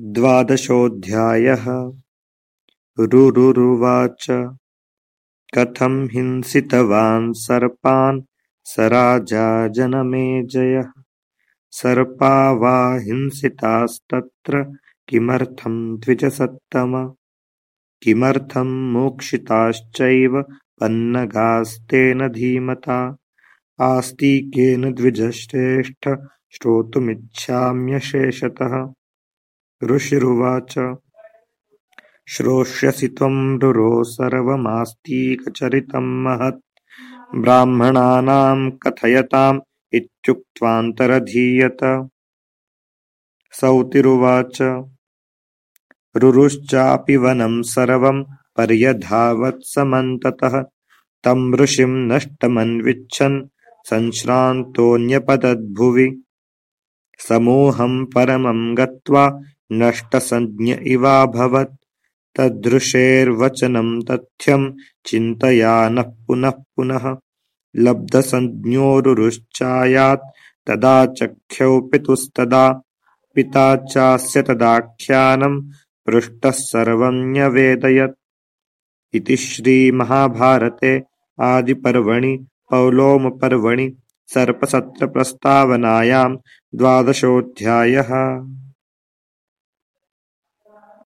द्वादशोऽध्यायः। रुरुरुवाच। कथं हिंसितवान् सर्पान् स राजा जनमेजयः सर्पा वा हिंसितास्तत्र किमर्थं द्विजसत्तम? किमर्थं मोक्षिताश्चैव पन्नगास्तेन धीमता? आस्तिकेन द्विजश्रेष्ठ श्रोतुमिच्छाम्यशेषतः ऋषिरुवाच। श्रोष्यसि त्वं रुरो सर्वमास्तीकचरितं महत्। ब्राह्मणानां रुरुश्चापि वनं सर्वं पर्यधावत् समन्ततः। तं ऋषिं नष्टमन्विच्छन्। संश्रान्तोऽन्यपतद्भुवि समूहं परमं गत्वा नष्टसञ्ज्ञ इवाभवत् तदृशेर्वचनं तथ्यं चिन्तयानः पुनः पुनः। लब्धसञ्ज्ञोरुरुश्चायात् तदा चख्यौ पितुस्तदा। पिता चास्य तदाख्यानं पृष्टः सर्वं न्यवेदयत्। इति श्रीमहाभारते आदिपर्वणि पौलोमपर्वणि सर्पसत्रप्रस्तावनायां द्वादशोऽध्यायः